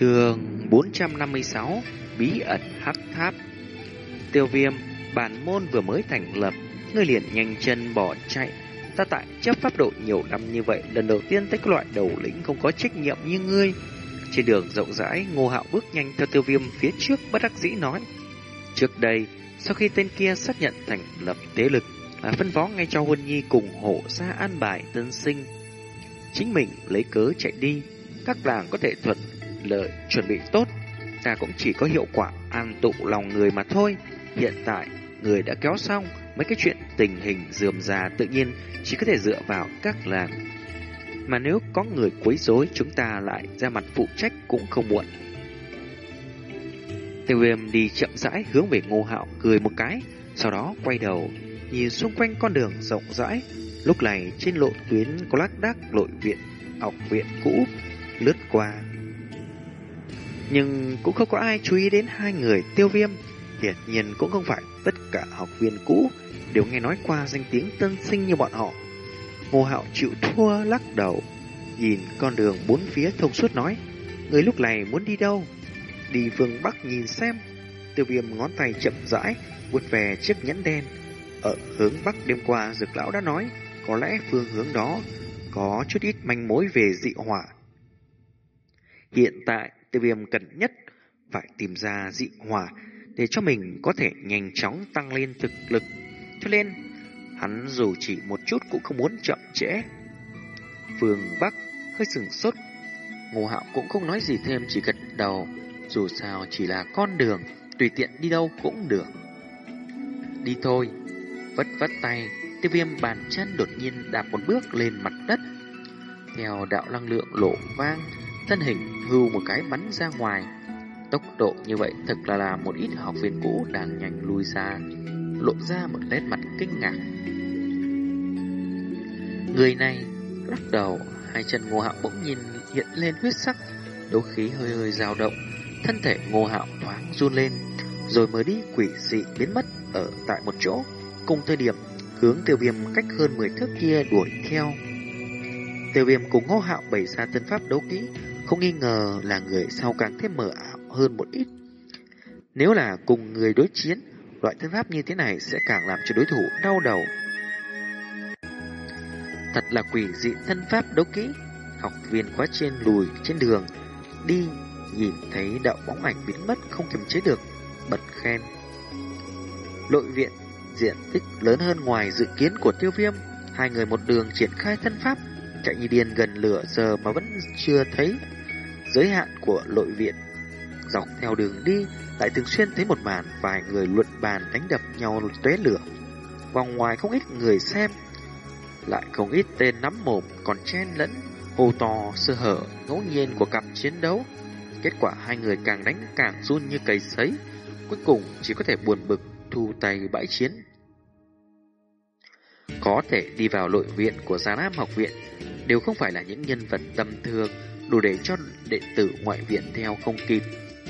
Trường 456 Bí ẩn Hắc Tháp Tiêu viêm, bản môn vừa mới thành lập, ngươi liền nhanh chân bỏ chạy. Ta tại chấp pháp độ nhiều năm như vậy, lần đầu tiên thấy loại đầu lĩnh không có trách nhiệm như ngươi. Trên đường rộng rãi, ngô hạo bước nhanh theo tiêu viêm phía trước bất đắc dĩ nói. Trước đây, sau khi tên kia xác nhận thành lập tế lực, là phân phó ngay cho Huân Nhi cùng hộ ra an bài tân sinh. Chính mình lấy cớ chạy đi, các làng có thể thuận lợi chuẩn bị tốt, ta cũng chỉ có hiệu quả an tụ lòng người mà thôi. Hiện tại, người đã kéo xong, mấy cái chuyện tình hình dườm già tự nhiên chỉ có thể dựa vào các làng. Mà nếu có người quấy rối, chúng ta lại ra mặt phụ trách cũng không muộn. Tiêu viêm đi chậm rãi hướng về ngô hạo cười một cái, sau đó quay đầu, nhìn xung quanh con đường rộng rãi. Lúc này trên lộ tuyến có lác đác lội viện, học viện cũ lướt qua. Nhưng cũng không có ai chú ý đến hai người tiêu viêm. Hiển nhiên cũng không phải tất cả học viên cũ đều nghe nói qua danh tiếng tân sinh như bọn họ. Ngô Hạo chịu thua lắc đầu, nhìn con đường bốn phía thông suốt nói, người lúc này muốn đi đâu? Đi phương Bắc nhìn xem. Tiêu viêm ngón tay chậm rãi, vuốt về chiếc nhẫn đen. Ở hướng Bắc đêm qua Dược Lão đã nói, có lẽ phương hướng đó có chút ít manh mối về dị hỏa. Hiện tại, tiêu viêm cần nhất phải tìm ra dị hỏa để cho mình có thể nhanh chóng tăng lên thực lực. Cho nên, hắn dù chỉ một chút cũng không muốn chậm trễ. Phương Bắc hơi sừng sốt. Ngô Hạo cũng không nói gì thêm chỉ gật đầu. Dù sao chỉ là con đường, tùy tiện đi đâu cũng được. Đi thôi. Vất vất tay, tiêu viêm bàn chân đột nhiên đạp một bước lên mặt đất. Theo đạo năng lượng lộ vang, thân hình hưu một cái bắn ra ngoài. Tốc độ như vậy thật là là một ít học viên cũ đang nhanh lui xa, lộ ra một nét mặt kinh ngạc. Người này lắc đầu, hai chân ngô hạo bỗng nhìn hiện lên huyết sắc, đấu khí hơi hơi dao động, thân thể ngô hạo thoáng run lên, rồi mới đi quỷ dị biến mất ở tại một chỗ. Cùng thời điểm, hướng tiêu viêm cách hơn 10 thước kia đuổi theo. Tiêu viêm cùng ngô hạo bày ra tân pháp đấu kỹ, không nghi ngờ là người sau càng thêm mờ ảo hơn một ít. Nếu là cùng người đối chiến, loại thân pháp như thế này sẽ càng làm cho đối thủ đau đầu. Thật là quỷ dị thân pháp đấu kỹ. Học viên quá trên lùi trên đường, đi, nhìn thấy đạo bóng ảnh biến mất không kiềm chế được, bật khen. Lội viện, diện tích lớn hơn ngoài dự kiến của tiêu viêm, hai người một đường triển khai thân pháp, chạy như điên gần lửa giờ mà vẫn chưa thấy giới hạn của nội viện. Dọc theo đường đi, lại thường xuyên thấy một màn vài người luận bàn đánh đập nhau tóe lửa. Vòng ngoài không ít người xem, lại không ít tên nắm mồm còn chen lẫn, hô to sơ hở ngẫu nhiên của cặp chiến đấu. Kết quả hai người càng đánh càng run như cầy sấy, cuối cùng chỉ có thể buồn bực thu tay bãi chiến. Có thể đi vào nội viện của Già Nam học viện đều không phải là những nhân vật tầm thường đủ để cho đệ tử ngoại viện theo không kịp.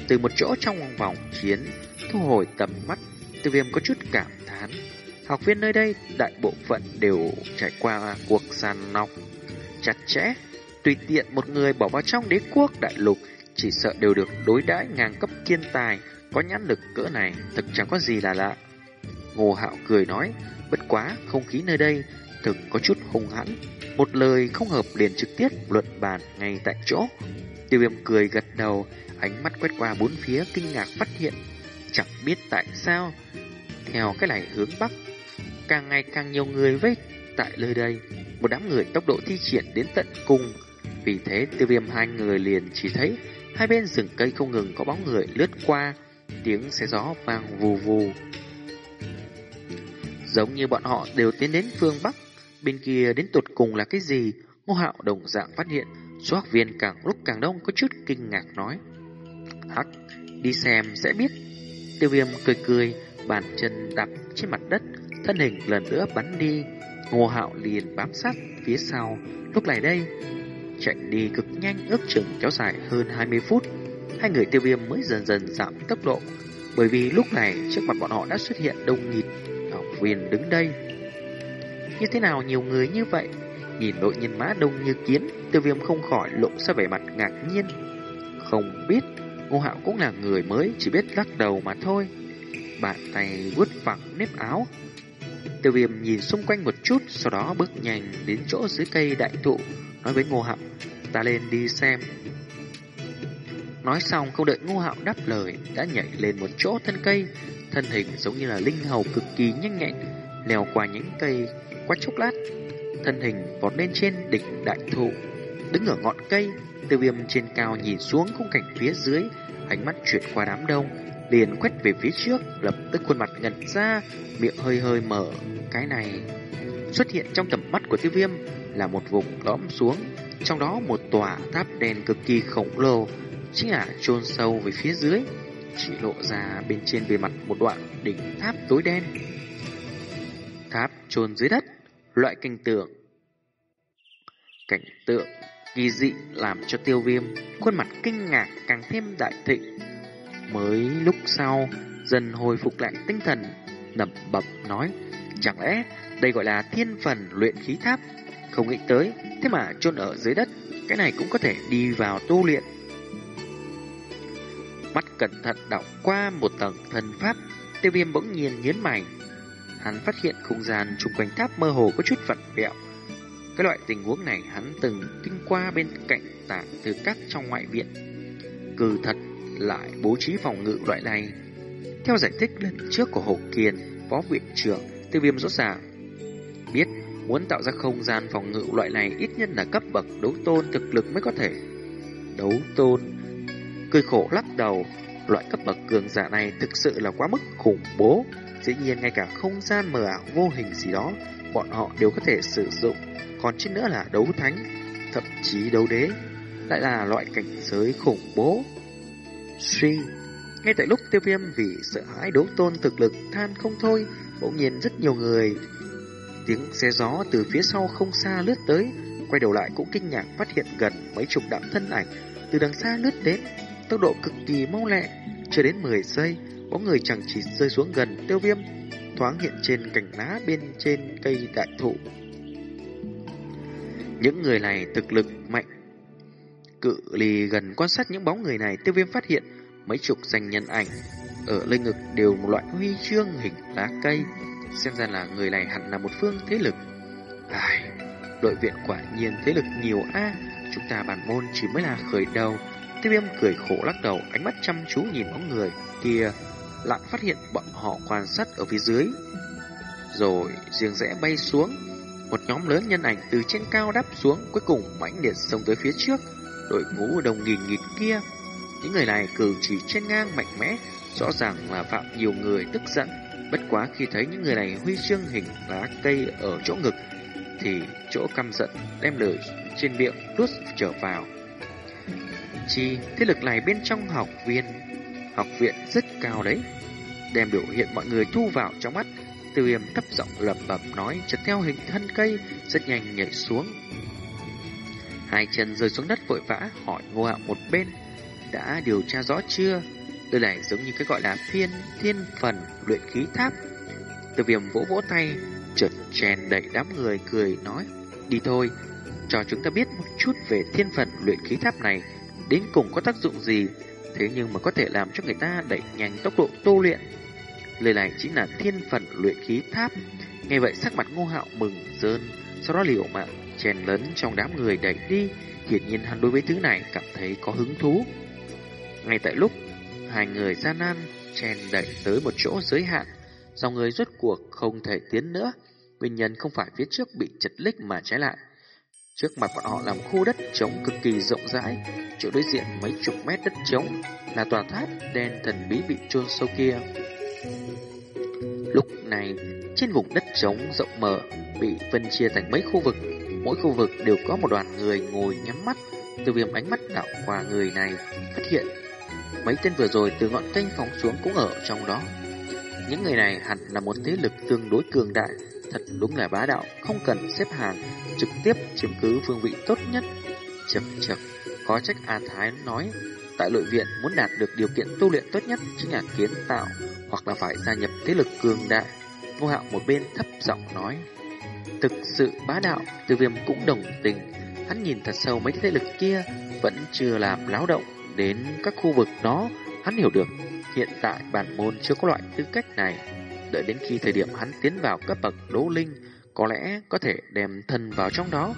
Từ một chỗ trong vòng chiến, thu hồi tầm mắt, tiêu viêm có chút cảm thán. Học viên nơi đây đại bộ phận đều trải qua cuộc sàn nọc chặt chẽ. Tùy tiện một người bỏ vào trong đế quốc đại lục chỉ sợ đều được đối đãi ngang cấp kiên tài, có nhãn lực cỡ này thực chẳng có gì là lạ. Ngô Hạo cười nói, bất quá không khí nơi đây thực có chút hung hãn, một lời không hợp liền trực tiếp luận bàn ngay tại chỗ. Tiêu viêm cười gật đầu, ánh mắt quét qua bốn phía kinh ngạc phát hiện. Chẳng biết tại sao, theo cái này hướng bắc, càng ngày càng nhiều người vây tại nơi đây. Một đám người tốc độ thi triển đến tận cùng. Vì thế tiêu viêm hai người liền chỉ thấy hai bên rừng cây không ngừng có bóng người lướt qua, tiếng xe gió vang vù vù. Giống như bọn họ đều tiến đến phương Bắc, bên kia đến tột cùng là cái gì? Ngô Hạo đồng dạng phát hiện, số học viên càng lúc càng đông có chút kinh ngạc nói. Hắc, đi xem sẽ biết. Tiêu viêm cười cười, bàn chân đạp trên mặt đất, thân hình lần nữa bắn đi. Ngô Hạo liền bám sát phía sau. Lúc này đây, chạy đi cực nhanh ước chừng kéo dài hơn 20 phút. Hai người tiêu viêm mới dần dần giảm tốc độ, bởi vì lúc này trước mặt bọn họ đã xuất hiện đông nghịt học viên đứng đây. Như thế nào nhiều người như vậy? Nhìn đội nhân mã đông như kiến, tiêu viêm không khỏi lộ ra vẻ mặt ngạc nhiên. không biết. Ngô Hạo cũng là người mới, chỉ biết lắc đầu mà thôi. Bàn tay vuốt phẳng nếp áo. Tiêu viêm nhìn xung quanh một chút, sau đó bước nhanh đến chỗ dưới cây đại thụ, nói với Ngô Hạo, ta lên đi xem. Nói xong không đợi Ngô Hạo đáp lời, đã nhảy lên một chỗ thân cây, thân hình giống như là linh hầu cực kỳ nhanh nhẹn, leo qua những cây qua chốc lát, thân hình vọt lên trên đỉnh đại thụ, đứng ở ngọn cây, tiêu viêm trên cao nhìn xuống khung cảnh phía dưới, ánh mắt chuyển qua đám đông, liền quét về phía trước, lập tức khuôn mặt ngẩn ra, miệng hơi hơi mở. Cái này xuất hiện trong tầm mắt của tiêu viêm là một vùng lõm xuống, trong đó một tòa tháp đen cực kỳ khổng lồ, chính là chôn sâu về phía dưới, chỉ lộ ra bên trên bề mặt một đoạn đỉnh tháp tối đen. Tháp chôn dưới đất, loại cảnh tượng. Cảnh tượng kỳ dị làm cho tiêu viêm khuôn mặt kinh ngạc càng thêm đại thịnh. Mới lúc sau, dần hồi phục lại tinh thần, nập bập nói, chẳng lẽ đây gọi là thiên phần luyện khí tháp? Không nghĩ tới, thế mà chôn ở dưới đất, cái này cũng có thể đi vào tu luyện. Mắt cẩn thận đọc qua một tầng thần pháp, tiêu viêm bỗng nhiên nhớn mày. Hắn phát hiện không gian xung quanh tháp mơ hồ có chút vặn vẹo. Cái loại tình huống này hắn từng kinh qua bên cạnh tảng từ các trong ngoại viện. Cừ thật lại bố trí phòng ngự loại này. Theo giải thích lần trước của Hồ Kiền, phó viện trưởng, tiêu viêm rõ ràng biết muốn tạo ra không gian phòng ngự loại này ít nhất là cấp bậc đấu tôn thực lực mới có thể. Đấu tôn cười khổ lắc đầu, loại cấp bậc cường giả này thực sự là quá mức khủng bố. Dĩ nhiên ngay cả không gian mờ ảo vô hình gì đó, bọn họ đều có thể sử dụng. Còn trên nữa là đấu thánh, thậm chí đấu đế, lại là loại cảnh giới khủng bố. Suy, ngay tại lúc tiêu viêm vì sợ hãi đấu tôn thực lực than không thôi, bỗng nhiên rất nhiều người tiếng xe gió từ phía sau không xa lướt tới, quay đầu lại cũng kinh ngạc phát hiện gần mấy chục đạo thân ảnh từ đằng xa lướt đến, tốc độ cực kỳ mau lẹ, chưa đến 10 giây, có người chẳng chỉ rơi xuống gần tiêu viêm, thoáng hiện trên cành lá bên trên cây đại thụ. Những người này thực lực mạnh. Cự ly gần quan sát những bóng người này, tiêu viêm phát hiện mấy chục danh nhân ảnh ở lưng ngực đều một loại huy chương hình lá cây. Xem ra là người này hẳn là một phương thế lực. Ai, đội viện quả nhiên thế lực nhiều a chúng ta bản môn chỉ mới là khởi đầu. Tiêu viêm cười khổ lắc đầu, ánh mắt chăm chú nhìn bóng người kia, lại phát hiện bọn họ quan sát ở phía dưới. Rồi riêng rẽ bay xuống, một nhóm lớn nhân ảnh từ trên cao đáp xuống, cuối cùng mãnh liệt xông tới phía trước, đội ngũ đồng nghìn nghịt kia. Những người này cử chỉ trên ngang mạnh mẽ, rõ ràng là phạm nhiều người tức giận. Bất quá khi thấy những người này huy chương hình lá cây ở chỗ ngực, thì chỗ căm giận đem lời trên miệng nuốt trở vào. Chi, thế lực này bên trong học viên, học viện rất cao đấy. Đem biểu hiện mọi người thu vào trong mắt, Tiêu Viêm thấp giọng lẩm bẩm nói, chật theo hình thân cây rất nhanh nhảy xuống. Hai chân rơi xuống đất vội vã hỏi Ngô Hạo một bên, đã điều tra rõ chưa? Đây này giống như cái gọi là thiên thiên phần luyện khí tháp. Tiêu Viêm vỗ vỗ tay, chợt chèn đẩy đám người cười nói, đi thôi, cho chúng ta biết một chút về thiên phần luyện khí tháp này đến cùng có tác dụng gì, thế nhưng mà có thể làm cho người ta đẩy nhanh tốc độ tu luyện. Lời này chính là thiên phần luyện khí tháp. Nghe vậy sắc mặt ngô hạo mừng rơn, sau đó liều mạng chèn lấn trong đám người đẩy đi. Hiển nhiên hắn đối với thứ này cảm thấy có hứng thú. Ngay tại lúc hai người gian nan chèn đẩy tới một chỗ giới hạn, dòng người rốt cuộc không thể tiến nữa. Nguyên nhân không phải phía trước bị chật lích mà trái lại Trước mặt bọn họ là một khu đất trống cực kỳ rộng rãi, chỗ đối diện mấy chục mét đất trống là tòa tháp đen thần bí bị chôn sâu kia. Lúc này, trên vùng đất trống rộng mở bị phân chia thành mấy khu vực, mỗi khu vực đều có một đoàn người ngồi nhắm mắt. Từ viêm ánh mắt đảo qua người này, phát hiện mấy tên vừa rồi từ ngọn cây phóng xuống cũng ở trong đó. Những người này hẳn là một thế lực tương đối cường đại, thật đúng là bá đạo, không cần xếp hàng, trực tiếp chiếm cứ phương vị tốt nhất. Chập chập, có trách A Thái nói, tại nội viện muốn đạt được điều kiện tu luyện tốt nhất chính là kiến tạo, hoặc là phải gia nhập thế lực cường đại. vô Hạo một bên thấp giọng nói, thực sự bá đạo, từ viêm cũng đồng tình. Hắn nhìn thật sâu mấy thế lực kia, vẫn chưa làm láo động, đến các khu vực đó, hắn hiểu được hiện tại bản môn chưa có loại tư cách này. Đợi đến khi thời điểm hắn tiến vào cấp bậc đấu linh, có lẽ có thể đem thân vào trong đó.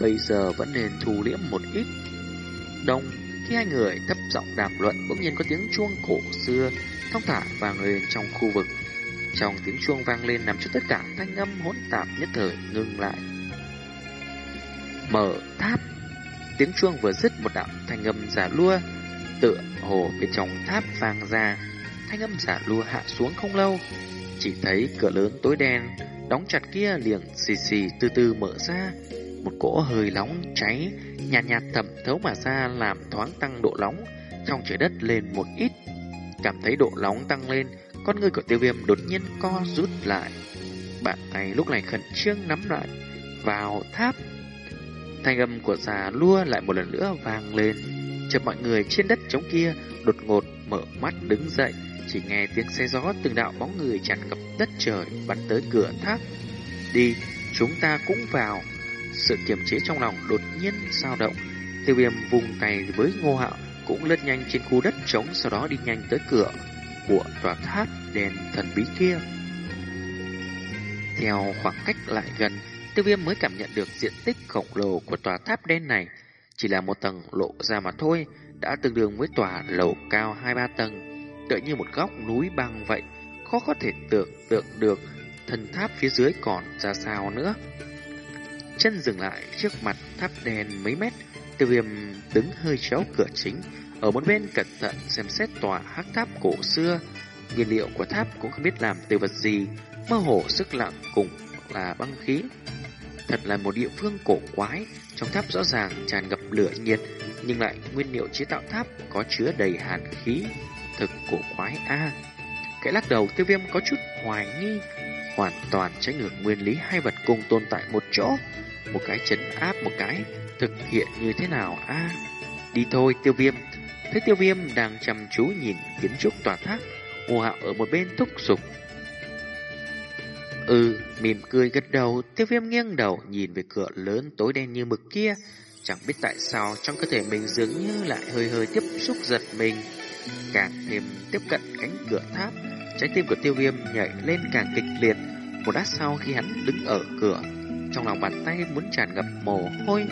Bây giờ vẫn nên thu liễm một ít. Đông, khi hai người thấp giọng đàm luận, bỗng nhiên có tiếng chuông cổ xưa thong thả vang lên trong khu vực. Trong tiếng chuông vang lên làm cho tất cả thanh âm hỗn tạp nhất thời ngưng lại. Mở tháp Tiếng chuông vừa dứt một đạo thanh âm giả lua tựa hồ bên trong tháp vang ra. Thanh âm giả lua hạ xuống không lâu, chỉ thấy cửa lớn tối đen đóng chặt kia liền xì xì từ từ mở ra, một cỗ hơi nóng cháy nhạt nhạt thẩm thấu mà ra làm thoáng tăng độ nóng trong trời đất lên một ít. Cảm thấy độ nóng tăng lên, con người của tiêu viêm đột nhiên co rút lại. Bạn tay lúc này khẩn trương nắm lại vào tháp. Thanh âm của già lua lại một lần nữa vang lên. Chợt mọi người trên đất trống kia đột ngột mở mắt đứng dậy, chỉ nghe tiếng xe gió từng đạo bóng người tràn ngập đất trời bắn tới cửa tháp. Đi, chúng ta cũng vào. Sự kiềm chế trong lòng đột nhiên sao động. Tiêu viêm vùng tay với ngô hạo cũng lướt nhanh trên khu đất trống sau đó đi nhanh tới cửa của tòa tháp đèn thần bí kia. Theo khoảng cách lại gần, tiêu viêm mới cảm nhận được diện tích khổng lồ của tòa tháp đen này. Chỉ là một tầng lộ ra mà thôi, đã tương đương với tòa lầu cao 2-3 tầng, tựa như một góc núi băng vậy, khó có thể tưởng tượng được thần tháp phía dưới còn ra sao nữa. Chân dừng lại trước mặt tháp đèn mấy mét, tiêu viêm đứng hơi chéo cửa chính, ở một bên cẩn thận xem xét tòa hắc tháp cổ xưa. Nguyên liệu của tháp cũng không biết làm từ vật gì, mơ hồ sức lặng cùng là băng khí. Thật là một địa phương cổ quái, trong tháp rõ ràng tràn ngập lửa nhiệt, nhưng lại nguyên liệu chế tạo tháp có chứa đầy hàn khí. Thực cổ quái a. Cái lắc đầu tiêu viêm có chút hoài nghi, hoàn toàn trái ngược nguyên lý hai vật cùng tồn tại một chỗ. Một cái chấn áp một cái, thực hiện như thế nào a? Đi thôi tiêu viêm. Thấy tiêu viêm đang chăm chú nhìn kiến trúc tòa tháp, Hồ Hạo ở một bên thúc giục. Ừ, mỉm cười gật đầu, tiêu viêm nghiêng đầu nhìn về cửa lớn tối đen như mực kia. Chẳng biết tại sao trong cơ thể mình dường như lại hơi hơi tiếp xúc giật mình. Càng thêm tiếp cận cánh cửa tháp, trái tim của tiêu viêm nhảy lên càng kịch liệt. Một lát sau khi hắn đứng ở cửa, trong lòng bàn tay muốn tràn ngập mồ hôi.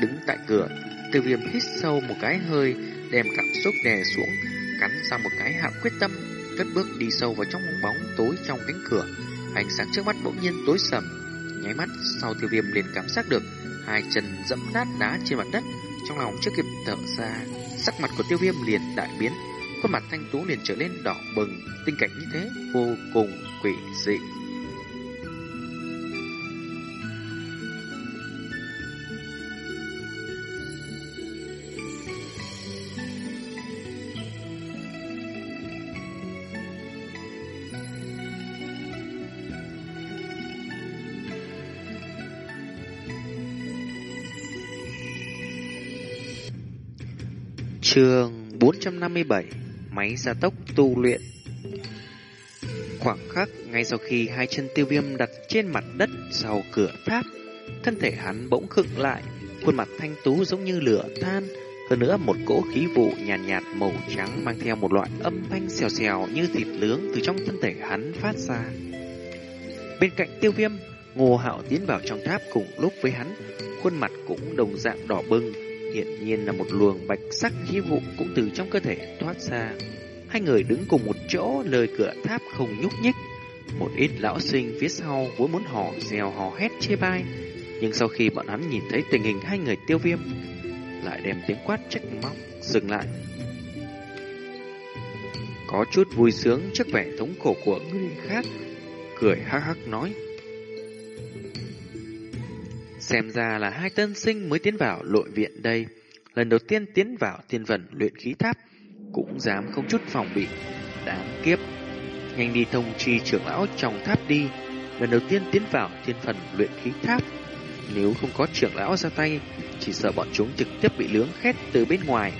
Đứng tại cửa, tiêu viêm hít sâu một cái hơi, đem cảm xúc đè xuống, cắn ra một cái hạ quyết tâm, cất bước đi sâu vào trong bóng tối trong cánh cửa. Ánh sáng trước mắt bỗng nhiên tối sầm, nháy mắt sau tiêu viêm liền cảm giác được hai chân dẫm nát đá trên mặt đất, trong lòng chưa kịp thở ra, sắc mặt của tiêu viêm liền đại biến, khuôn mặt thanh tú liền trở nên đỏ bừng, tình cảnh như thế vô cùng quỷ dị. Trường 457 Máy gia tốc tu luyện. Khoảng khắc ngay sau khi hai chân tiêu viêm đặt trên mặt đất sau cửa tháp Thân thể hắn bỗng khựng lại Khuôn mặt thanh tú giống như lửa than Hơn nữa một cỗ khí vụ nhàn nhạt, nhạt màu trắng Mang theo một loại âm thanh xèo xèo như thịt nướng Từ trong thân thể hắn phát ra. Bên cạnh tiêu viêm Ngô Hạo tiến vào trong tháp cùng lúc với hắn Khuôn mặt cũng đồng dạng đỏ bừng Hiện nhiên là một luồng bạch sắc khí vụ cũng từ trong cơ thể thoát ra. Hai người đứng cùng một chỗ lời cửa tháp không nhúc nhích. Một ít lão sinh phía sau vốn muốn hò rèo hò hét chê bai. Nhưng sau khi bọn hắn nhìn thấy tình hình hai người tiêu viêm, lại đem tiếng quát trách móc dừng lại. Có chút vui sướng trước vẻ thống khổ của người khác, cười hắc hắc nói. Xem ra là hai tân sinh mới tiến vào nội viện đây. Lần đầu tiên tiến vào thiên vận luyện khí tháp, cũng dám không chút phòng bị. Đáng kiếp. Nhanh đi thông chi trưởng lão trong tháp đi. Lần đầu tiên tiến vào thiên phần luyện khí tháp. Nếu không có trưởng lão ra tay, chỉ sợ bọn chúng trực tiếp bị lướng khét từ bên ngoài.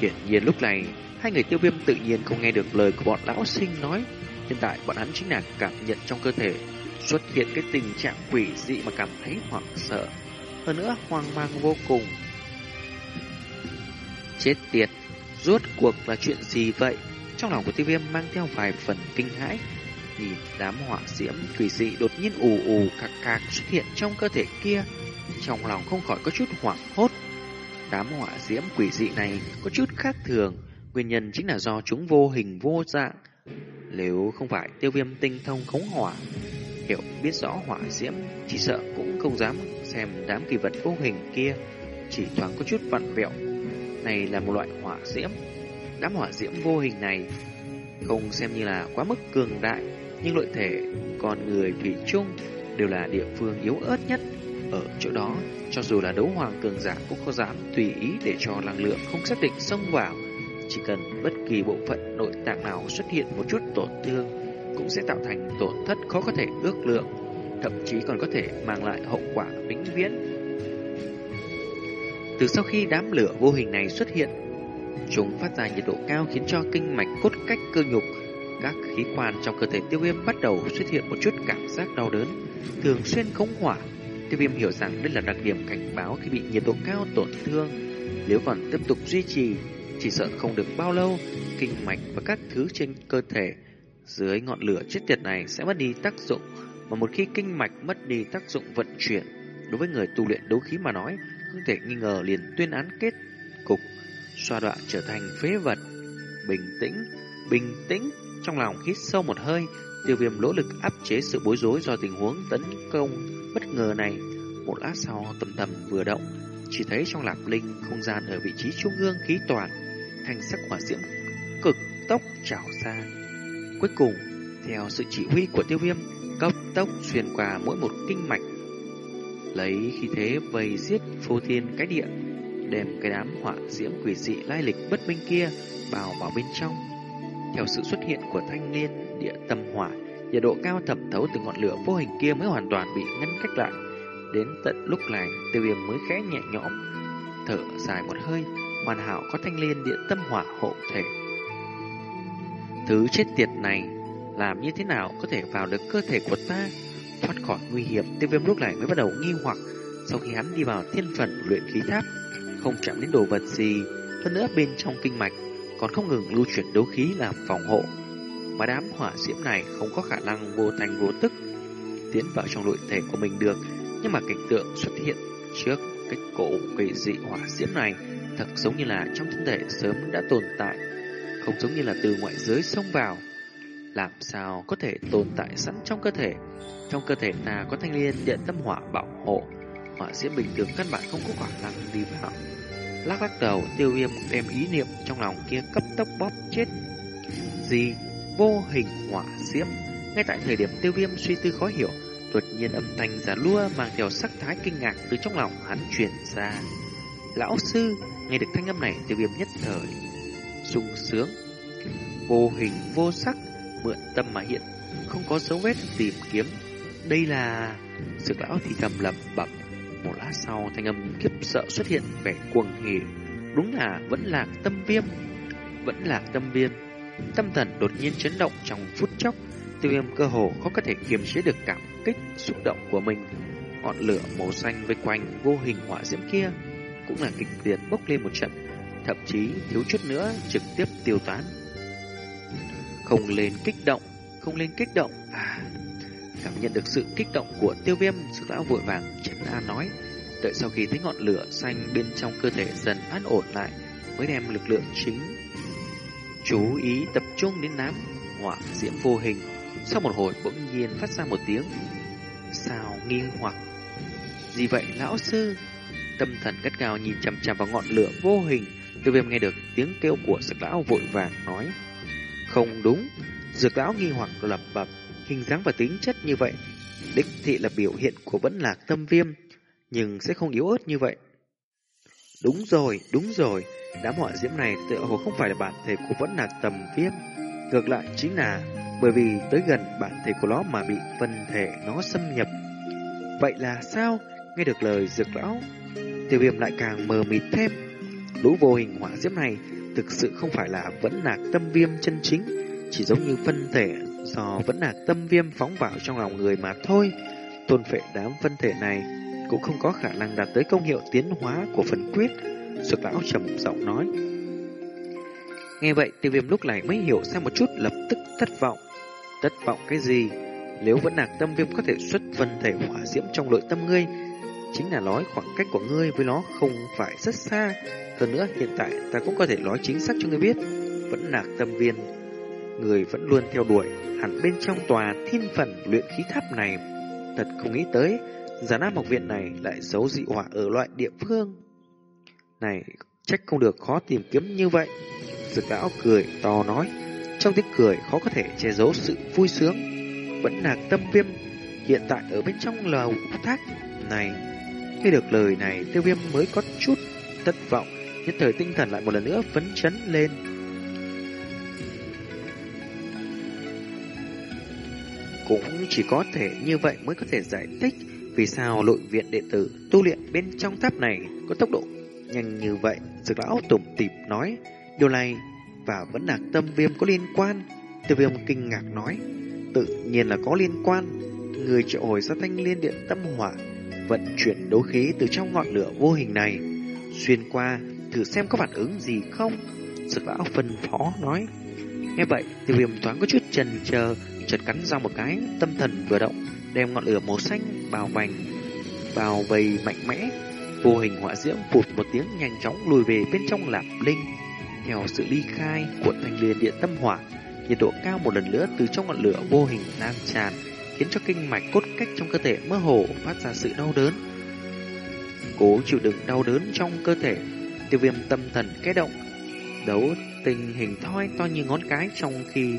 Hiển nhiên lúc này, hai người tiêu viêm tự nhiên không nghe được lời của bọn lão sinh nói. Hiện tại bọn hắn chính là cảm nhận trong cơ thể xuất hiện cái tình trạng quỷ dị mà cảm thấy hoảng sợ. Hơn nữa hoang mang vô cùng. Chết tiệt, Rốt cuộc là chuyện gì vậy? Trong lòng của tiêu viêm mang theo vài phần kinh hãi. Nhìn đám hỏa diễm quỷ dị đột nhiên ù ù cạc cạc xuất hiện trong cơ thể kia. Trong lòng không khỏi có chút hoảng hốt. Đám hỏa diễm quỷ dị này có chút khác thường. Nguyên nhân chính là do chúng vô hình vô dạng. Nếu không phải tiêu viêm tinh thông khống hỏa, hiểu biết rõ hỏa diễm, chỉ sợ cũng không dám xem đám kỳ vật vô hình kia. Chỉ thoáng có chút vặn vẹo. Này là một loại hỏa diễm. Đám hỏa diễm vô hình này không xem như là quá mức cường đại, nhưng nội thể con người thủy chung đều là địa phương yếu ớt nhất. Ở chỗ đó, cho dù là đấu hoàng cường giả cũng có dám tùy ý để cho năng lượng không xác định xông vào. Chỉ cần bất kỳ bộ phận nội tạng nào xuất hiện một chút tổn thương cũng sẽ tạo thành tổn thất khó có thể ước lượng, thậm chí còn có thể mang lại hậu quả vĩnh viễn. Từ sau khi đám lửa vô hình này xuất hiện, chúng phát ra nhiệt độ cao khiến cho kinh mạch cốt cách cơ nhục, các khí quan trong cơ thể tiêu viêm bắt đầu xuất hiện một chút cảm giác đau đớn, thường xuyên khống hỏa. Tiêu viêm hiểu rằng đây là đặc điểm cảnh báo khi bị nhiệt độ cao tổn thương. Nếu còn tiếp tục duy trì, chỉ sợ không được bao lâu, kinh mạch và các thứ trên cơ thể dưới ngọn lửa chết tiệt này sẽ mất đi tác dụng. Mà một khi kinh mạch mất đi tác dụng vận chuyển, đối với người tu luyện đấu khí mà nói, không thể nghi ngờ liền tuyên án kết cục, xoa đoạn trở thành phế vật. Bình tĩnh, bình tĩnh, trong lòng hít sâu một hơi, tiêu viêm nỗ lực áp chế sự bối rối do tình huống tấn công bất ngờ này. Một lát sau tầm tầm vừa động, chỉ thấy trong lạp linh không gian ở vị trí trung ương khí toàn, thành sắc hỏa diễm cực tốc trào ra. Cuối cùng, theo sự chỉ huy của tiêu viêm, cấp tốc xuyên qua mỗi một kinh mạch, lấy khí thế vây giết phô thiên cái địa, đem cái đám hỏa diễm quỷ dị lai lịch bất minh kia vào vào bên trong. Theo sự xuất hiện của thanh niên địa tâm hỏa, nhiệt độ cao thẩm thấu từ ngọn lửa vô hình kia mới hoàn toàn bị ngăn cách lại. Đến tận lúc này, tiêu viêm mới khẽ nhẹ nhõm, thở dài một hơi, hoàn hảo có thanh liên địa tâm hỏa hộ thể. Thứ chết tiệt này, làm như thế nào có thể vào được cơ thể của ta? Thoát khỏi nguy hiểm, tiêu viêm lúc này mới bắt đầu nghi hoặc. Sau khi hắn đi vào thiên phần luyện khí tháp, không chạm đến đồ vật gì, hơn nữa bên trong kinh mạch còn không ngừng lưu chuyển đấu khí làm phòng hộ. Mà đám hỏa diễm này không có khả năng vô thành vô tức tiến vào trong nội thể của mình được, nhưng mà cảnh tượng xuất hiện trước cái cổ quỷ dị hỏa diễm này thật giống như là trong thân thể sớm đã tồn tại, không giống như là từ ngoại giới xông vào. Làm sao có thể tồn tại sẵn trong cơ thể? Trong cơ thể ta có thanh liên điện tâm hỏa bảo hộ, hỏa diễm bình thường căn bản không có khả năng đi vào. Lắc lắc đầu, tiêu viêm đem ý niệm trong lòng kia cấp tốc bóp chết. Gì? Vô hình hỏa diễm. Ngay tại thời điểm tiêu viêm suy tư khó hiểu, đột nhiên âm thanh giả lua mang theo sắc thái kinh ngạc từ trong lòng hắn truyền ra. Lão sư, nghe được thanh âm này tiêu viêm nhất thời, sung sướng. Vô hình vô sắc, mượn tâm mà hiện, không có dấu vết tìm kiếm. Đây là... Dược lão thì thầm lầm bẩm một lát sau, thanh âm kiếp sợ xuất hiện vẻ cuồng hỉ. Đúng là vẫn là tâm viêm. Vẫn là tâm viêm. Tâm thần đột nhiên chấn động trong phút chốc. Tiêu viêm cơ hồ khó có thể kiềm chế được cảm kích xúc động của mình. Ngọn lửa màu xanh vây quanh vô hình hỏa diễm kia cũng là kịch liệt bốc lên một trận, thậm chí thiếu chút nữa trực tiếp tiêu tán. Không lên kích động, không lên kích động, à, Cảm nhận được sự kích động của tiêu viêm, sư lão vội vàng chấn an nói. Đợi sau khi thấy ngọn lửa xanh bên trong cơ thể dần an ổn lại, mới đem lực lượng chính. Chú ý tập trung đến nám hỏa diễm vô hình. Sau một hồi bỗng nhiên phát ra một tiếng. Sao nghi hoặc? Gì vậy lão sư? Tâm thần gắt gao nhìn chằm chằm vào ngọn lửa vô hình. Tiêu viêm nghe được tiếng kêu của dược lão vội vàng nói. Không đúng. Dược lão nghi hoặc lập bập hình dáng và tính chất như vậy, đích thị là biểu hiện của vẫn lạc tâm viêm, nhưng sẽ không yếu ớt như vậy. Đúng rồi, đúng rồi, đám họa diễm này tựa hồ không phải là bản thể của vẫn lạc tầm viêm, ngược lại chính là bởi vì tới gần bản thể của nó mà bị phân thể nó xâm nhập. Vậy là sao? Nghe được lời dược lão, tiêu viêm lại càng mờ mịt thêm. Lũ vô hình hỏa diễm này thực sự không phải là vẫn nạc tâm viêm chân chính, chỉ giống như phân thể do vẫn là tâm viêm phóng vào trong lòng người mà thôi. Tôn phệ đám phân thể này cũng không có khả năng đạt tới công hiệu tiến hóa của phần quyết. Sực lão trầm giọng nói. Nghe vậy tiêu viêm lúc này mới hiểu ra một chút lập tức thất vọng. Thất vọng cái gì? Nếu vẫn nạc tâm viêm có thể xuất phân thể hỏa diễm trong nội tâm ngươi, chính là nói khoảng cách của ngươi với nó không phải rất xa. Hơn nữa hiện tại ta cũng có thể nói chính xác cho ngươi biết, vẫn nạc tâm viên. Người vẫn luôn theo đuổi, hẳn bên trong tòa thiên phần luyện khí tháp này. Thật không nghĩ tới, giả nam học viện này lại giấu dị hỏa ở loại địa phương. Này, trách không được khó tìm kiếm như vậy. Dược lão cười to nói, trong tiếng cười khó có thể che giấu sự vui sướng. Vẫn là tâm viêm hiện tại ở bên trong lầu thác này. Nghe được lời này, tiêu viêm mới có chút thất vọng, nhất thời tinh thần lại một lần nữa phấn chấn lên. Cũng chỉ có thể như vậy mới có thể giải thích vì sao nội viện đệ tử tu luyện bên trong tháp này có tốc độ nhanh như vậy. Dược lão tủm tỉm nói, điều này và vẫn là tâm viêm có liên quan. Tiêu viêm kinh ngạc nói, tự nhiên là có liên quan. Người triệu hồi ra thanh liên điện tâm hỏa, vận chuyển đấu khí từ trong ngọn lửa vô hình này, xuyên qua, thử xem có phản ứng gì không. Dược lão phân phó nói. Nghe vậy, tiêu viêm thoáng có chút chần chờ, chợt cắn ra một cái, tâm thần vừa động, đem ngọn lửa màu xanh bao vành, bao vây mạnh mẽ. Vô hình hỏa diễm phụt một tiếng nhanh chóng lùi về bên trong lạp linh. Theo sự ly khai của thanh liên điện tâm hỏa, nhiệt độ cao một lần nữa từ trong ngọn lửa vô hình lan tràn, khiến cho kinh mạch cốt cách trong cơ thể mơ hồ phát ra sự đau đớn. Cố chịu đựng đau đớn trong cơ thể, tiêu viêm tâm thần kẽ động, đấu tình hình thoi to như ngón cái trong khi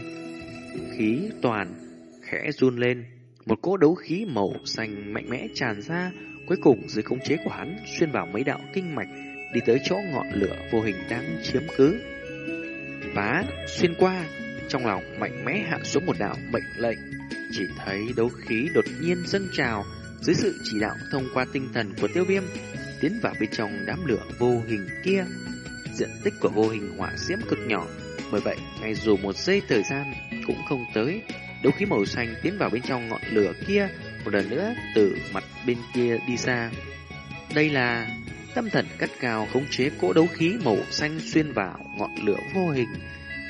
khí toàn khẽ run lên. Một cỗ đấu khí màu xanh mạnh mẽ tràn ra, cuối cùng dưới khống chế của hắn xuyên vào mấy đạo kinh mạch, đi tới chỗ ngọn lửa vô hình đang chiếm cứ. Phá, xuyên qua, trong lòng mạnh mẽ hạ xuống một đạo mệnh lệnh. Chỉ thấy đấu khí đột nhiên dâng trào, dưới sự chỉ đạo thông qua tinh thần của tiêu viêm, tiến vào bên trong đám lửa vô hình kia. Diện tích của vô hình hỏa diễm cực nhỏ, bởi vậy ngay dù một giây thời gian cũng không tới, đấu khí màu xanh tiến vào bên trong ngọn lửa kia, một lần nữa từ mặt bên kia đi ra. Đây là tâm thần cắt cao khống chế cỗ đấu khí màu xanh xuyên vào ngọn lửa vô hình.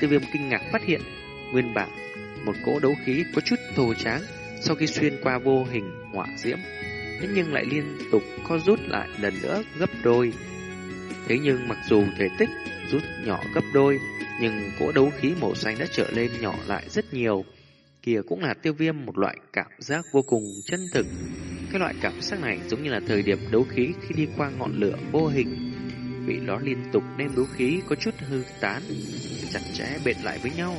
Tiêu viêm kinh ngạc phát hiện, nguyên bản một cỗ đấu khí có chút thô tráng sau khi xuyên qua vô hình hỏa diễm, thế nhưng lại liên tục co rút lại lần nữa gấp đôi. Thế nhưng mặc dù thể tích rút nhỏ gấp đôi, nhưng cỗ đấu khí màu xanh đã trở lên nhỏ lại rất nhiều. Kia cũng là tiêu viêm một loại cảm giác vô cùng chân thực. Cái loại cảm giác này giống như là thời điểm đấu khí khi đi qua ngọn lửa vô hình. Vì nó liên tục đem đấu khí có chút hư tán, chặt chẽ bệt lại với nhau.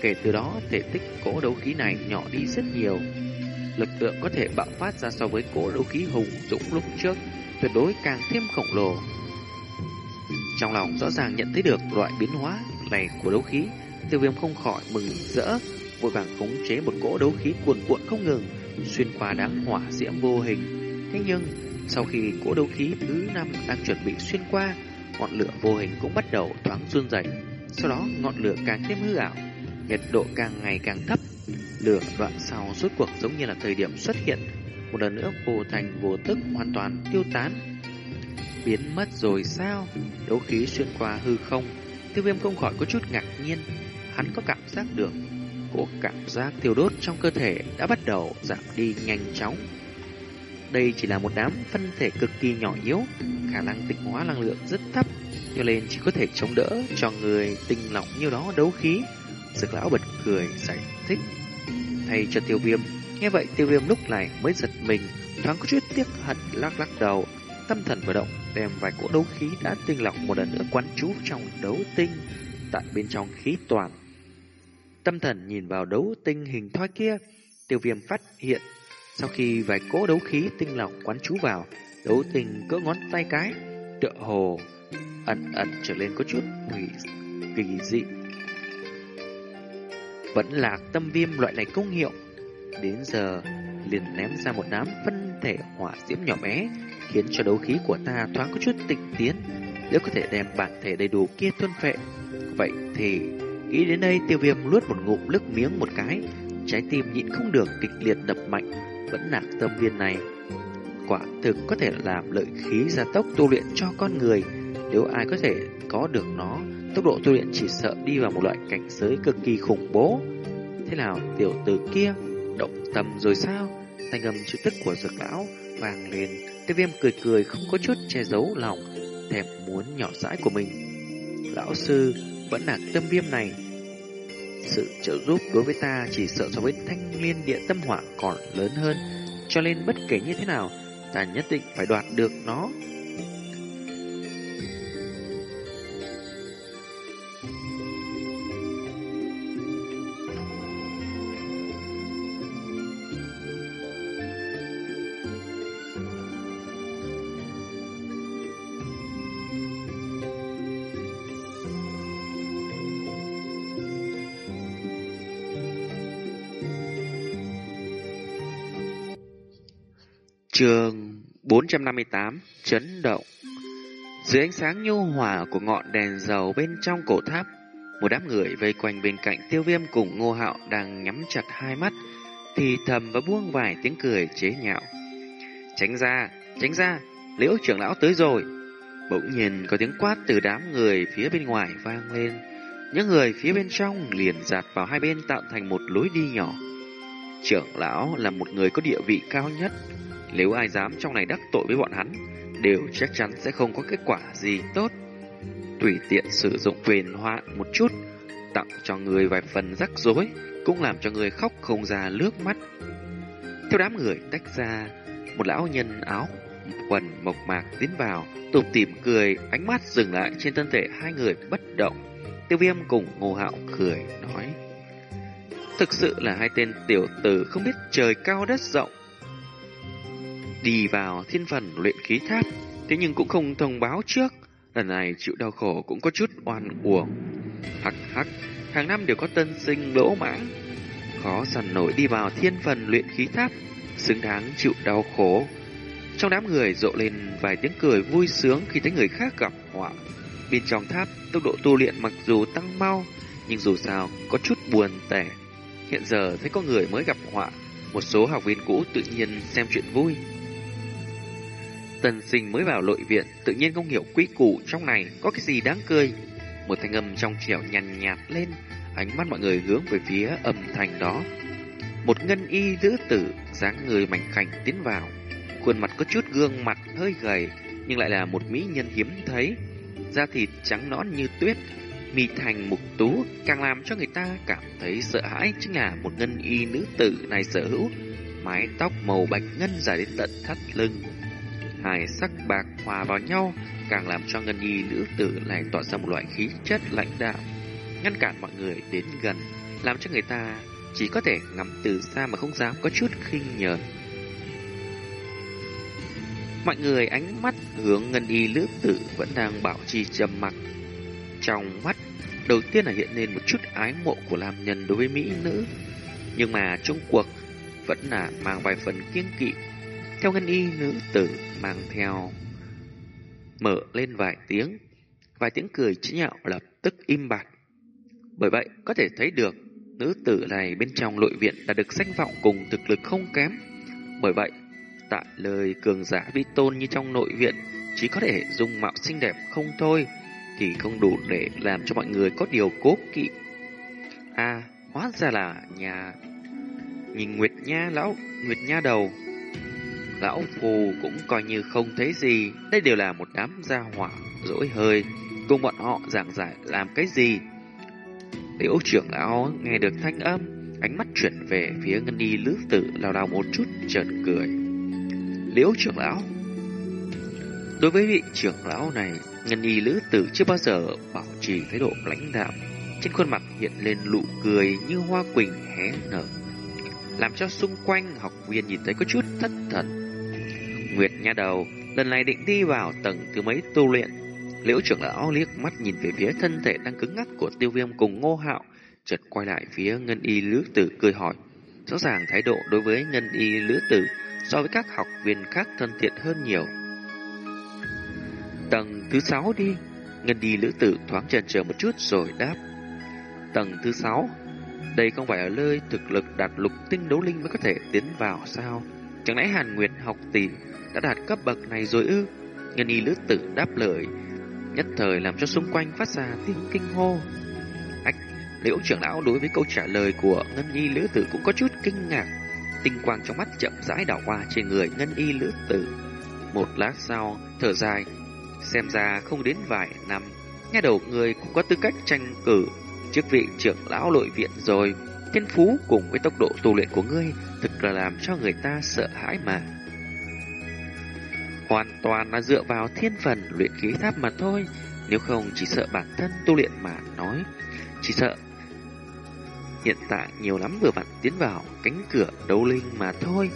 Kể từ đó, thể tích cỗ đấu khí này nhỏ đi rất nhiều. Lực lượng có thể bạo phát ra so với cỗ đấu khí hùng dũng lúc trước, tuyệt đối càng thêm khổng lồ. Trong lòng rõ ràng nhận thấy được loại biến hóa này của đấu khí, tiêu viêm không khỏi mừng rỡ, vội vàng khống chế một cỗ đấu khí cuồn cuộn không ngừng, xuyên qua đám hỏa diễm vô hình. Thế nhưng, sau khi cỗ đấu khí thứ năm đang chuẩn bị xuyên qua, ngọn lửa vô hình cũng bắt đầu thoáng run rẩy. Sau đó, ngọn lửa càng thêm hư ảo, nhiệt độ càng ngày càng thấp. Lửa đoạn sau rốt cuộc giống như là thời điểm xuất hiện, một lần nữa vô thành vô tức hoàn toàn tiêu tán. Biến mất rồi sao? Đấu khí xuyên qua hư không, tiêu viêm không khỏi có chút ngạc nhiên. Hắn có cảm giác được, cỗ cảm giác tiêu đốt trong cơ thể đã bắt đầu giảm đi nhanh chóng. Đây chỉ là một đám phân thể cực kỳ nhỏ yếu, khả năng tịnh hóa năng lượng rất thấp, cho nên chỉ có thể chống đỡ cho người tinh lọc như đó đấu khí. Dược lão bật cười giải thích thay cho tiêu viêm. Nghe vậy tiêu viêm lúc này mới giật mình, thoáng có chút tiếc hận lắc lắc đầu, tâm thần vừa động, đem vài cỗ đấu khí đã tinh lọc một lần nữa quán trú trong đấu tinh, tại bên trong khí toàn. Tâm thần nhìn vào đấu tinh hình thoi kia, tiêu viêm phát hiện, sau khi vài cỗ đấu khí tinh lọc quán trú vào, đấu tinh cỡ ngón tay cái, tựa hồ, ẩn ẩn trở lên có chút kỳ, kỳ dị vẫn là tâm viêm loại này công hiệu. Đến giờ, liền ném ra một đám phân thể hỏa diễm nhỏ bé, khiến cho đấu khí của ta thoáng có chút tịnh tiến. Nếu có thể đem bản thể đầy đủ kia tuân phệ, vậy thì nghĩ đến đây tiêu viêm luốt một ngụm nước miếng một cái, trái tim nhịn không được kịch liệt đập mạnh, vẫn nạc tâm viên này. Quả thực có thể làm lợi khí gia tốc tu luyện cho con người, nếu ai có thể có được nó, tốc độ tu luyện chỉ sợ đi vào một loại cảnh giới cực kỳ khủng bố. Thế nào tiểu tử kia động tâm rồi sao? Thanh âm chữ tức của dược lão vàng lên. Tiêu viêm cười cười không có chút che giấu lòng thèm muốn nhỏ dãi của mình. Lão sư vẫn là tâm viêm này. Sự trợ giúp đối với ta chỉ sợ so với thanh liên địa tâm hỏa còn lớn hơn. Cho nên bất kể như thế nào, ta nhất định phải đoạt được nó. Trường 458 Chấn động. Dưới ánh sáng nhu hòa của ngọn đèn dầu bên trong cổ tháp Một đám người vây quanh bên cạnh tiêu viêm cùng ngô hạo đang nhắm chặt hai mắt Thì thầm và buông vài tiếng cười chế nhạo. Tránh ra, tránh ra, liễu trưởng lão tới rồi. Bỗng nhiên có tiếng quát từ đám người phía bên ngoài vang lên. Những người phía bên trong liền giạt vào hai bên tạo thành một lối đi nhỏ. Trưởng lão là một người có địa vị cao nhất nếu ai dám trong này đắc tội với bọn hắn, đều chắc chắn sẽ không có kết quả gì tốt. Tùy tiện sử dụng quyền hoạn một chút, tặng cho người vài phần rắc rối, cũng làm cho người khóc không ra nước mắt. Theo đám người tách ra, một lão nhân áo quần mộc mạc tiến vào, tụt tìm cười, ánh mắt dừng lại trên thân thể hai người bất động. Tiêu viêm cùng ngô hạo cười, nói. Thực sự là hai tên tiểu tử không biết trời cao đất rộng, đi vào thiên phần luyện khí tháp, thế nhưng cũng không thông báo trước. Lần này chịu đau khổ cũng có chút oan uổng. Hắc hắc, hàng năm đều có tân sinh lỗ mãng. Khó săn nổi đi vào thiên phần luyện khí tháp, xứng đáng chịu đau khổ. Trong đám người rộ lên vài tiếng cười vui sướng khi thấy người khác gặp họa. Bên trong tháp, tốc độ tu luyện mặc dù tăng mau, nhưng dù sao có chút buồn tẻ. Hiện giờ thấy có người mới gặp họa, một số học viên cũ tự nhiên xem chuyện vui. Tần sinh mới vào nội viện, tự nhiên không hiểu quý củ trong này có cái gì đáng cười. Một thanh âm trong trẻo nhàn nhạt lên, ánh mắt mọi người hướng về phía âm thanh đó. Một ngân y nữ tử, dáng người mảnh khảnh tiến vào. Khuôn mặt có chút gương mặt hơi gầy, nhưng lại là một mỹ nhân hiếm thấy. Da thịt trắng nõn như tuyết, mi thành mục tú, càng làm cho người ta cảm thấy sợ hãi chính là một ngân y nữ tử này sở hữu. Mái tóc màu bạch ngân dài đến tận thắt lưng Hai sắc bạc hòa vào nhau càng làm cho ngân y nữ tử này tỏa ra một loại khí chất lãnh đạo, ngăn cản mọi người đến gần, làm cho người ta chỉ có thể ngắm từ xa mà không dám có chút khinh nhờn. Mọi người ánh mắt hướng ngân y nữ tử vẫn đang bảo trì trầm mặc. Trong mắt, đầu tiên là hiện lên một chút ái mộ của nam nhân đối với mỹ nữ, nhưng mà trong cuộc vẫn là mang vài phần kiêng kỵ theo ngân y nữ tử mang theo mở lên vài tiếng, vài tiếng cười chế nhạo lập tức im bặt. Bởi vậy, có thể thấy được nữ tử này bên trong nội viện đã được danh vọng cùng thực lực không kém. Bởi vậy, tại lời cường giả vi tôn như trong nội viện chỉ có thể dung mạo xinh đẹp không thôi thì không đủ để làm cho mọi người có điều cố kỵ. À, hóa ra là nhà nhìn Nguyệt Nha lão, Nguyệt Nha đầu Lão Phù cũng coi như không thấy gì, đây đều là một đám gia hỏa, dỗi hơi, cùng bọn họ giảng giải làm cái gì. Liễu trưởng lão nghe được thanh âm, ánh mắt chuyển về phía ngân y lữ tử lao đào một chút chợt cười. Liễu trưởng lão Đối với vị trưởng lão này, ngân y lữ tử chưa bao giờ bảo trì thái độ lãnh đạo. Trên khuôn mặt hiện lên nụ cười như hoa quỳnh hé nở làm cho xung quanh học viên nhìn thấy có chút thất thần. Nguyệt nha đầu, lần này định đi vào tầng thứ mấy tu luyện. Liễu trưởng lão liếc mắt nhìn về phía thân thể đang cứng ngắc của tiêu viêm cùng ngô hạo, chợt quay lại phía ngân y lữ tử cười hỏi. Rõ ràng thái độ đối với ngân y lữ tử so với các học viên khác thân thiện hơn nhiều. Tầng thứ sáu đi, ngân y lữ tử thoáng chần chờ một chút rồi đáp. Tầng thứ sáu, đây không phải ở nơi thực lực đạt lục tinh đấu linh mới có thể tiến vào sao? Chẳng lẽ Hàn Nguyệt học tỷ đã đạt cấp bậc này rồi ư? Nhân y lữ tử đáp lời, nhất thời làm cho xung quanh phát ra tiếng kinh hô. Ách, liễu trưởng lão đối với câu trả lời của ngân y lữ tử cũng có chút kinh ngạc. Tinh quang trong mắt chậm rãi đảo qua trên người ngân y lữ tử. Một lát sau, thở dài, xem ra không đến vài năm, nhà đầu người cũng có tư cách tranh cử chức vị trưởng lão nội viện rồi. Thiên phú cùng với tốc độ tu luyện của ngươi thực là làm cho người ta sợ hãi mà. Hoàn toàn là dựa vào thiên phần luyện khí tháp mà thôi, nếu không chỉ sợ bản thân tu luyện mà nói, chỉ sợ hiện tại nhiều lắm vừa vặn tiến vào cánh cửa đấu linh mà thôi.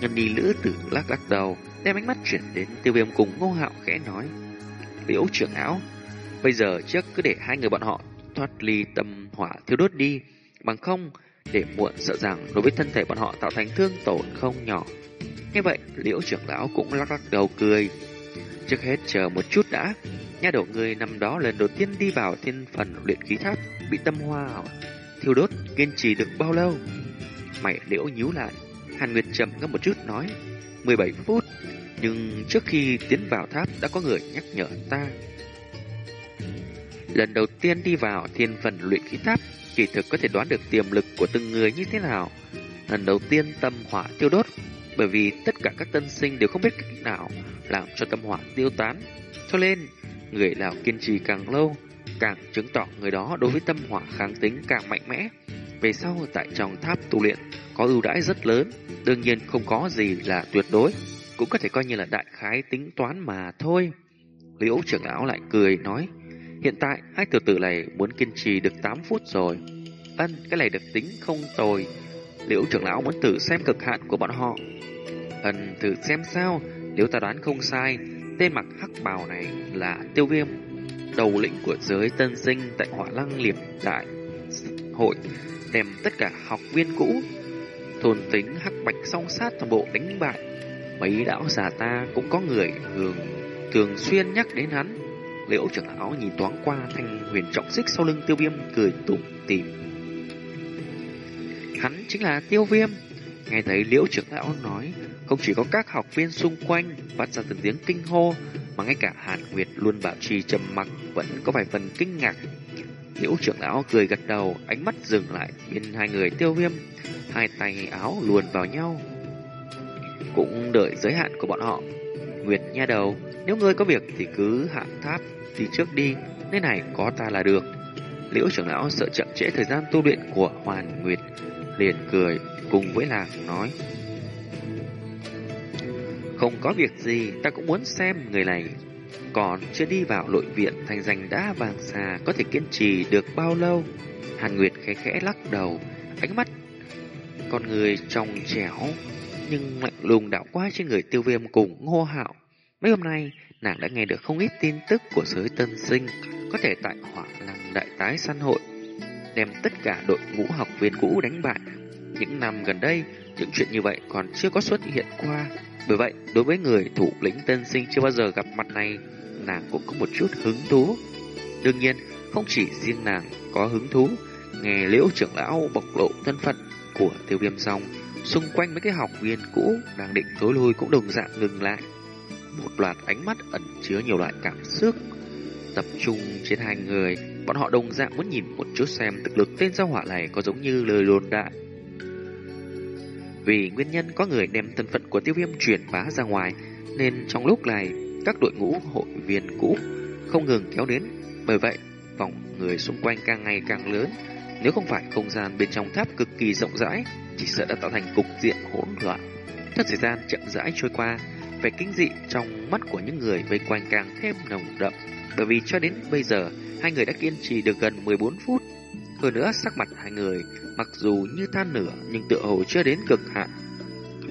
Ngân đi lữ tử lắc lắc đầu, đem ánh mắt chuyển đến tiêu viêm cùng ngô hạo khẽ nói. Liễu trưởng áo, bây giờ trước cứ để hai người bọn họ thoát ly tâm hỏa thiêu đốt đi, bằng không để muộn sợ rằng đối với thân thể bọn họ tạo thành thương tổn không nhỏ. Như vậy, liễu trưởng lão cũng lắc lắc đầu cười. Trước hết chờ một chút đã, nha đầu người năm đó lần đầu tiên đi vào thiên phần luyện khí tháp, bị tâm hoa thiêu đốt, kiên trì được bao lâu? Mày liễu nhíu lại, Hàn Nguyệt trầm ngâm một chút nói, 17 phút, nhưng trước khi tiến vào tháp đã có người nhắc nhở ta. Lần đầu tiên đi vào thiên phần luyện khí tháp, kỳ thực có thể đoán được tiềm lực của từng người như thế nào. Lần đầu tiên tâm hỏa tiêu đốt, bởi vì tất cả các tân sinh đều không biết cách nào làm cho tâm hỏa tiêu tán. Cho nên, người nào kiên trì càng lâu, càng chứng tỏ người đó đối với tâm hỏa kháng tính càng mạnh mẽ. Về sau tại trong tháp tu luyện có ưu đãi rất lớn, đương nhiên không có gì là tuyệt đối, cũng có thể coi như là đại khái tính toán mà thôi. Liễu trưởng lão lại cười nói, hiện tại hai tiểu tử này muốn kiên trì được 8 phút rồi. Ân, cái này được tính không tồi. Liễu trưởng lão muốn thử xem cực hạn của bọn họ. Ân, thử xem sao, nếu ta đoán không sai, tên mặc hắc bào này là tiêu viêm đầu lĩnh của giới tân sinh tại hỏa lăng liệp đại hội đem tất cả học viên cũ thôn tính hắc bạch song sát toàn bộ đánh bại. Mấy đạo già ta cũng có người thường thường xuyên nhắc đến hắn. Liễu trưởng lão nhìn toán qua thanh huyền trọng xích sau lưng tiêu viêm cười tủm tỉm hắn chính là tiêu viêm nghe thấy liễu trưởng lão nói không chỉ có các học viên xung quanh phát ra từng tiếng kinh hô mà ngay cả Hàn Nguyệt luôn bảo trì trầm mặc vẫn có vài phần kinh ngạc. Liễu trưởng lão cười gật đầu, ánh mắt dừng lại bên hai người tiêu viêm, hai tay áo luồn vào nhau. Cũng đợi giới hạn của bọn họ. Nguyệt nha đầu, nếu ngươi có việc thì cứ hạ tháp đi trước đi, nơi này có ta là được. Liễu trưởng lão sợ chậm trễ thời gian tu luyện của Hoàn Nguyệt, liền cười cùng với nàng nói. Không có việc gì, ta cũng muốn xem người này còn chưa đi vào nội viện thành danh đã vàng xà có thể kiên trì được bao lâu. Hàn Nguyệt khẽ khẽ lắc đầu, ánh mắt con người trong trẻo nhưng lạnh lùng đảo qua trên người tiêu viêm cùng ngô hạo. Mấy hôm nay, nàng đã nghe được không ít tin tức của giới tân sinh có thể tại hỏa lăng đại tái săn hội đem tất cả đội ngũ học viên cũ đánh bại. Những năm gần đây, những chuyện như vậy còn chưa có xuất hiện qua. Bởi vậy, đối với người thủ lĩnh tân sinh chưa bao giờ gặp mặt này, nàng cũng có một chút hứng thú. Đương nhiên, không chỉ riêng nàng có hứng thú, nghe liễu trưởng lão bộc lộ thân phận của tiêu viêm xong, xung quanh mấy cái học viên cũ đang định tối lui cũng đồng dạng ngừng lại. Một loạt ánh mắt ẩn chứa nhiều loại cảm xúc tập trung trên hai người, bọn họ đồng dạng muốn nhìn một chút xem thực lực tên giao hỏa này có giống như lời đồn đại vì nguyên nhân có người đem thân phận của tiêu viêm truyền bá ra ngoài, nên trong lúc này, các đội ngũ hội viên cũ không ngừng kéo đến. Bởi vậy, vòng người xung quanh càng ngày càng lớn. Nếu không phải không gian bên trong tháp cực kỳ rộng rãi, chỉ sợ đã tạo thành cục diện hỗn loạn. Theo thời gian chậm rãi trôi qua, vẻ kinh dị trong mắt của những người vây quanh càng thêm nồng đậm. Bởi vì cho đến bây giờ, hai người đã kiên trì được gần 14 phút. Hơn nữa, sắc mặt hai người mặc dù như than nửa nhưng tựa hồ chưa đến cực hạn.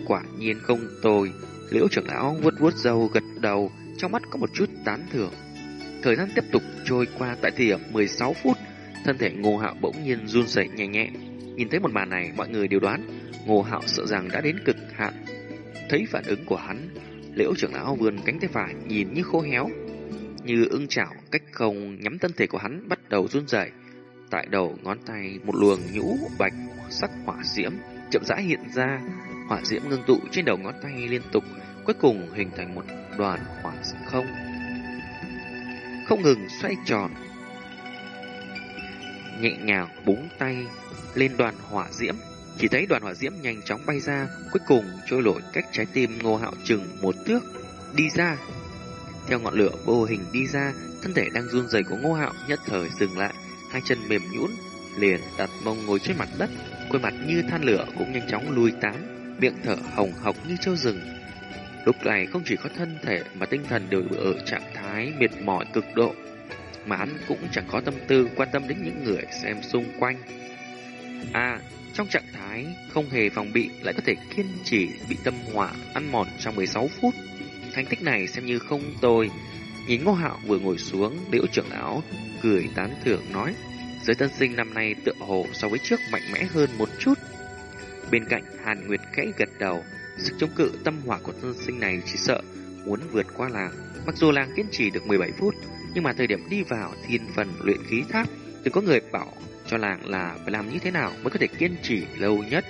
Quả nhiên không tồi, liễu trưởng lão vuốt vuốt dâu gật đầu, trong mắt có một chút tán thưởng. Thời gian tiếp tục trôi qua tại thời điểm 16 phút, thân thể ngô hạo bỗng nhiên run rẩy nhẹ nhẹ. Nhìn thấy một màn này, mọi người đều đoán ngô hạo sợ rằng đã đến cực hạn. Thấy phản ứng của hắn, liễu trưởng lão vươn cánh tay phải nhìn như khô héo, như ưng chảo cách không nhắm thân thể của hắn bắt đầu run rẩy Tại đầu ngón tay một luồng nhũ bạch sắc hỏa diễm chậm rãi hiện ra, hỏa diễm ngưng tụ trên đầu ngón tay liên tục, cuối cùng hình thành một đoàn hỏa không. không ngừng xoay tròn. Nhẹ nhàng búng tay lên đoàn hỏa diễm, chỉ thấy đoàn hỏa diễm nhanh chóng bay ra, cuối cùng trôi nổi cách trái tim Ngô Hạo chừng một thước đi ra. Theo ngọn lửa vô hình đi ra, thân thể đang run rẩy của Ngô Hạo nhất thời dừng lại, hai chân mềm nhũn, liền đặt mông ngồi trên mặt đất, khuôn mặt như than lửa cũng nhanh chóng lùi tán, miệng thở hồng hộc như trâu rừng. Lúc này không chỉ có thân thể mà tinh thần đều ở trạng thái mệt mỏi cực độ, mà hắn cũng chẳng có tâm tư quan tâm đến những người xem xung quanh. À, trong trạng thái không hề phòng bị lại có thể kiên trì bị tâm hỏa ăn mòn trong 16 phút. Thành tích này xem như không tồi. Nhìn Ngô Hạo vừa ngồi xuống, Liễu trưởng lão cười tán thưởng nói: Giới tân sinh năm nay tựa hồ so với trước mạnh mẽ hơn một chút. Bên cạnh Hàn Nguyệt khẽ gật đầu, sức chống cự tâm hỏa của tân sinh này chỉ sợ muốn vượt qua làng. Mặc dù làng kiên trì được 17 phút, nhưng mà thời điểm đi vào thiên phần luyện khí tháp, từng có người bảo cho làng là phải làm như thế nào mới có thể kiên trì lâu nhất.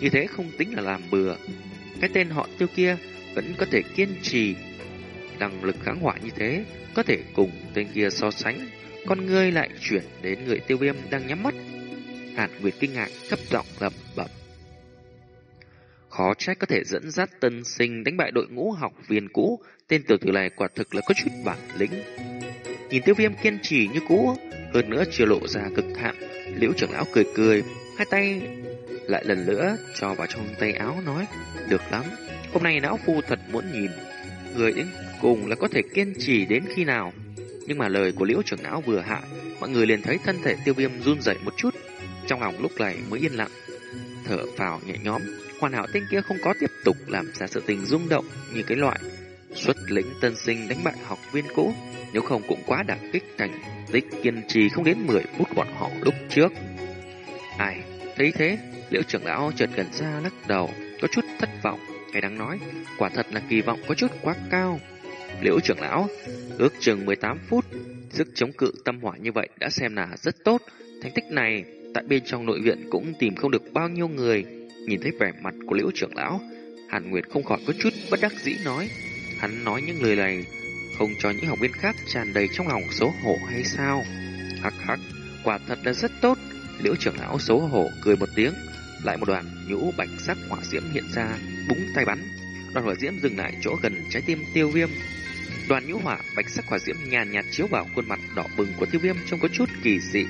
Như thế không tính là làm bừa. Cái tên họ tiêu kia vẫn có thể kiên trì. Năng lực kháng hỏa như thế, có thể cùng tên kia so sánh con ngươi lại chuyển đến người tiêu viêm đang nhắm mắt. Hàn Nguyệt kinh ngạc thấp giọng lẩm bẩm. Khó trách có thể dẫn dắt tân sinh đánh bại đội ngũ học viên cũ, tên tiểu tử này quả thực là có chút bản lĩnh. Nhìn tiêu viêm kiên trì như cũ, hơn nữa chưa lộ ra cực hạn, liễu trưởng lão cười cười, hai tay lại lần nữa cho vào trong tay áo nói, được lắm, hôm nay lão phu thật muốn nhìn, người đến cùng là có thể kiên trì đến khi nào. Nhưng mà lời của liễu trưởng lão vừa hạ, mọi người liền thấy thân thể tiêu viêm run rẩy một chút. Trong lòng lúc này mới yên lặng, thở vào nhẹ nhõm. Hoàn hảo tên kia không có tiếp tục làm ra sự tình rung động như cái loại xuất lĩnh tân sinh đánh bại học viên cũ. Nếu không cũng quá đả kích thành tích kiên trì không đến 10 phút bọn họ lúc trước. Ai, thấy thế, liễu trưởng lão chợt gần ra lắc đầu, có chút thất vọng. Cái đáng nói, quả thật là kỳ vọng có chút quá cao. Liễu trưởng lão, ước chừng 18 phút, sức chống cự tâm hỏa như vậy đã xem là rất tốt. Thành tích này, tại bên trong nội viện cũng tìm không được bao nhiêu người. Nhìn thấy vẻ mặt của liễu trưởng lão, Hàn Nguyệt không khỏi có chút bất đắc dĩ nói. Hắn nói những lời này không cho những học viên khác tràn đầy trong lòng xấu hổ hay sao? Hắc hắc, quả thật là rất tốt. Liễu trưởng lão xấu hổ cười một tiếng, lại một đoàn nhũ bạch sắc hỏa diễm hiện ra, búng tay bắn. Đoàn hỏa diễm dừng lại chỗ gần trái tim tiêu viêm, Đoàn nhũ hỏa bạch sắc hỏa diễm nhàn nhạt chiếu vào khuôn mặt đỏ bừng của tiêu viêm trông có chút kỳ dị.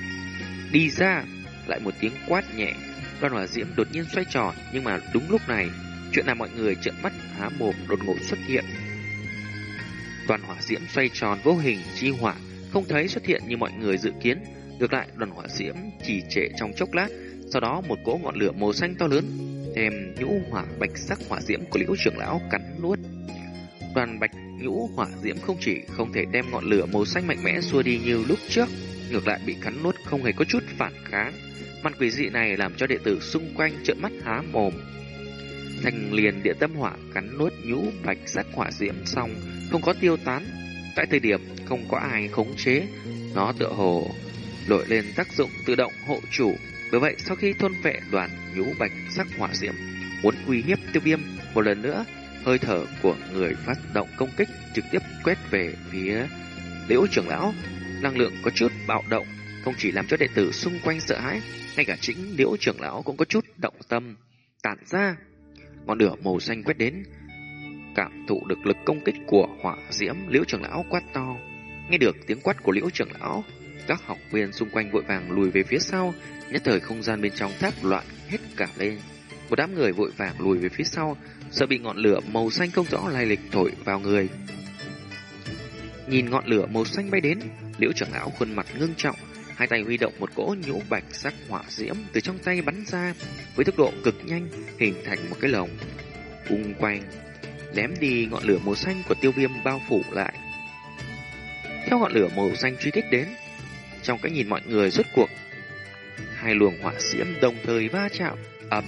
Đi ra, lại một tiếng quát nhẹ. Đoàn hỏa diễm đột nhiên xoay tròn, nhưng mà đúng lúc này, chuyện làm mọi người trợn mắt há mồm đột ngột xuất hiện. Đoàn hỏa diễm xoay tròn vô hình chi hỏa, không thấy xuất hiện như mọi người dự kiến. Ngược lại, đoàn hỏa diễm chỉ trệ trong chốc lát, sau đó một cỗ ngọn lửa màu xanh to lớn, thêm nhũ hỏa bạch sắc hỏa diễm của liễu trưởng lão cắn nuốt. Đoàn bạch nhũ hỏa diễm không chỉ không thể đem ngọn lửa màu xanh mạnh mẽ xua đi như lúc trước, ngược lại bị cắn nuốt không hề có chút phản kháng. Mặt quỷ dị này làm cho đệ tử xung quanh trợn mắt há mồm. Thành liền địa tâm hỏa cắn nuốt nhũ bạch sắc hỏa diễm xong, không có tiêu tán. Tại thời điểm không có ai khống chế, nó tựa hồ nổi lên tác dụng tự động hộ chủ. Bởi vậy, sau khi thôn vệ đoàn nhũ bạch sắc hỏa diễm, muốn uy hiếp tiêu viêm một lần nữa, hơi thở của người phát động công kích trực tiếp quét về phía liễu trưởng lão. Năng lượng có chút bạo động, không chỉ làm cho đệ tử xung quanh sợ hãi, ngay cả chính liễu trưởng lão cũng có chút động tâm. Tản ra, ngọn lửa màu xanh quét đến, cảm thụ được lực công kích của hỏa diễm liễu trưởng lão quát to. Nghe được tiếng quát của liễu trưởng lão, các học viên xung quanh vội vàng lùi về phía sau, nhất thời không gian bên trong tháp loạn hết cả lên. Một đám người vội vàng lùi về phía sau, sợ bị ngọn lửa màu xanh không rõ lai lịch thổi vào người. Nhìn ngọn lửa màu xanh bay đến, liễu trưởng lão khuôn mặt ngưng trọng, hai tay huy động một cỗ nhũ bạch sắc hỏa diễm từ trong tay bắn ra với tốc độ cực nhanh, hình thành một cái lồng ung quanh, lém đi ngọn lửa màu xanh của tiêu viêm bao phủ lại. Theo ngọn lửa màu xanh truy kích đến, trong cái nhìn mọi người rốt cuộc, hai luồng hỏa diễm đồng thời va chạm, ầm,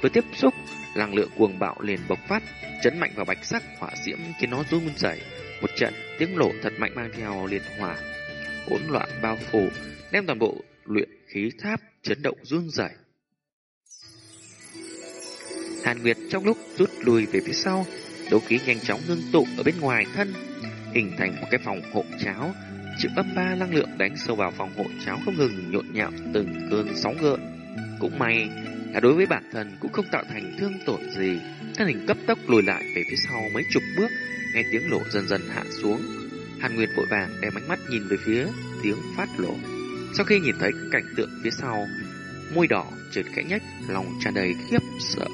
với tiếp xúc năng lượng cuồng bạo liền bộc phát, chấn mạnh vào bạch sắc hỏa diễm khiến nó run rẩy. Một trận tiếng nổ thật mạnh mang theo liệt hỏa, hỗn loạn bao phủ, đem toàn bộ luyện khí tháp chấn động run rẩy. Hàn Nguyệt trong lúc rút lui về phía sau, đấu khí nhanh chóng ngưng tụ ở bên ngoài thân, hình thành một cái phòng hộ cháo, chữ âm ba năng lượng đánh sâu vào phòng hộ cháo không ngừng nhộn nhạo từng cơn sóng gợn. Cũng may là đối với bản thân cũng không tạo thành thương tổn gì. Thân hình cấp tốc lùi lại về phía sau mấy chục bước, nghe tiếng lộ dần dần hạ xuống. Hàn Nguyên vội vàng đem ánh mắt nhìn về phía tiếng phát lộ. Sau khi nhìn thấy cảnh tượng phía sau, môi đỏ trượt khẽ nhách, lòng tràn đầy khiếp sợ.